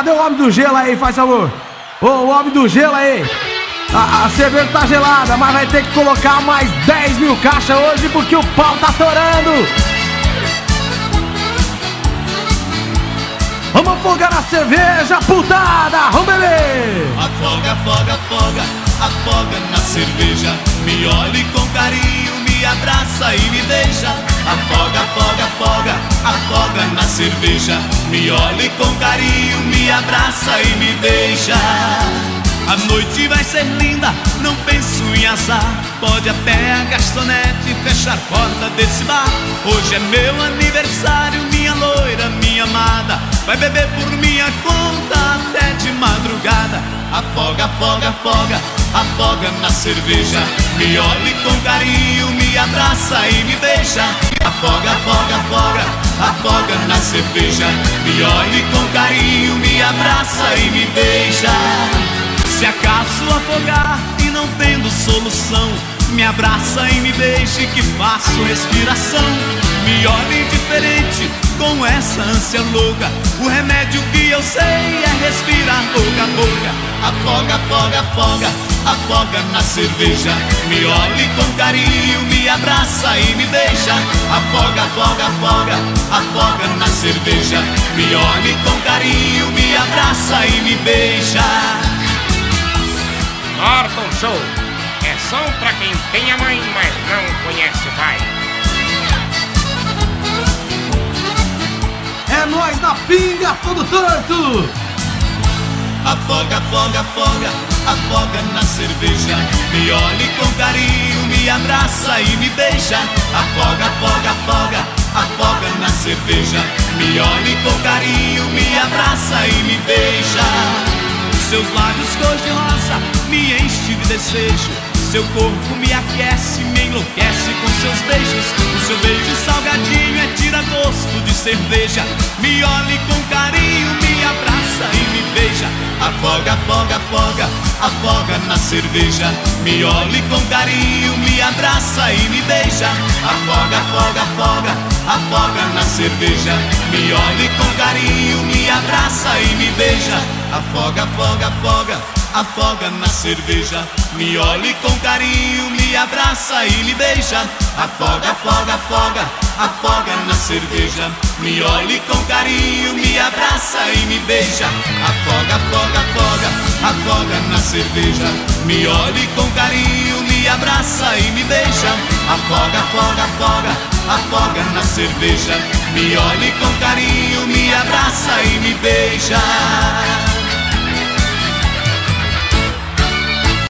cadê o homem do gelo aí, faz favor? Ô, o homem do gelo aí. A, a cerveja tá gelada, mas vai ter que colocar mais 10 mil caixas hoje porque o pau tá torando. Vamos afogar a cerveja, putada! Vamos beber! Afoga, afoga, afoga, afoga na cerveja. Me olhe com carinho, me abraça e me beija. Afoga, afoga, afoga, afoga na cerveja. Me olhe com carinho, me abraça e me beija. A noite vai ser linda, não penso em azar. Pode até a garçonete fechar a porta desse bar. Hoje é meu aniversário, minha loira, minha amada. Vai beber por minha conta até de madrugada. Afoga, afoga, afoga, afoga na cerveja. Me olhe com carinho, me abraça e me beija. Afoga, afoga, afoga, afoga na cerveja. Me olhe com carinho, me abraça e me beija. Se acaso afogar e não tendo solução, me abraça e me beije que faço respiração. Me olhe diferente com essa ânsia louca. O remédio que eu sei é respirar boca a boca. Afoga, afoga, afoga, afoga na cerveja. Me olhe com carinho, me abraça e me beija. Afoga, afoga, afoga, afoga na cerveja. Me olhe com carinho, me abraça e me beija. Norton Show. É som pra quem tem a mãe, mas não conhece o pai. É nós na pinga, todo torto! Afoga, afoga, afoga, afoga na cerveja. Me olhe com carinho, me abraça e me beija. Afoga, afoga, afoga, afoga na cerveja. Me olhe com carinho, me abraça e me beija. Seus lábios cor de rosa me enche de desejo. Seu corpo me aquece, me enlouquece com seus beijos. O seu beijo salgadinho é tira gosto de cerveja. Me olhe com carinho, me abraça e me beija. Afoga, afoga, afoga, afoga na cerveja. Me olhe com carinho, me abraça e me beija. Afoga, afoga, afoga, afoga na cerveja. Me olhe com carinho, me abraça e me beija. Afoga, afoga, afoga, afoga na cerveja. Me olhe com carinho, me abraça e me beija. Afoga, afoga, afoga, afoga na cerveja. Me olhe com carinho, me abraça e me beija. Afoga, afoga, afoga, afoga na cerveja. Me olhe com carinho, me abraça e me beija. Afoga, afoga, afoga, afoga na cerveja. Me olhe com carinho, me abraça e me beija.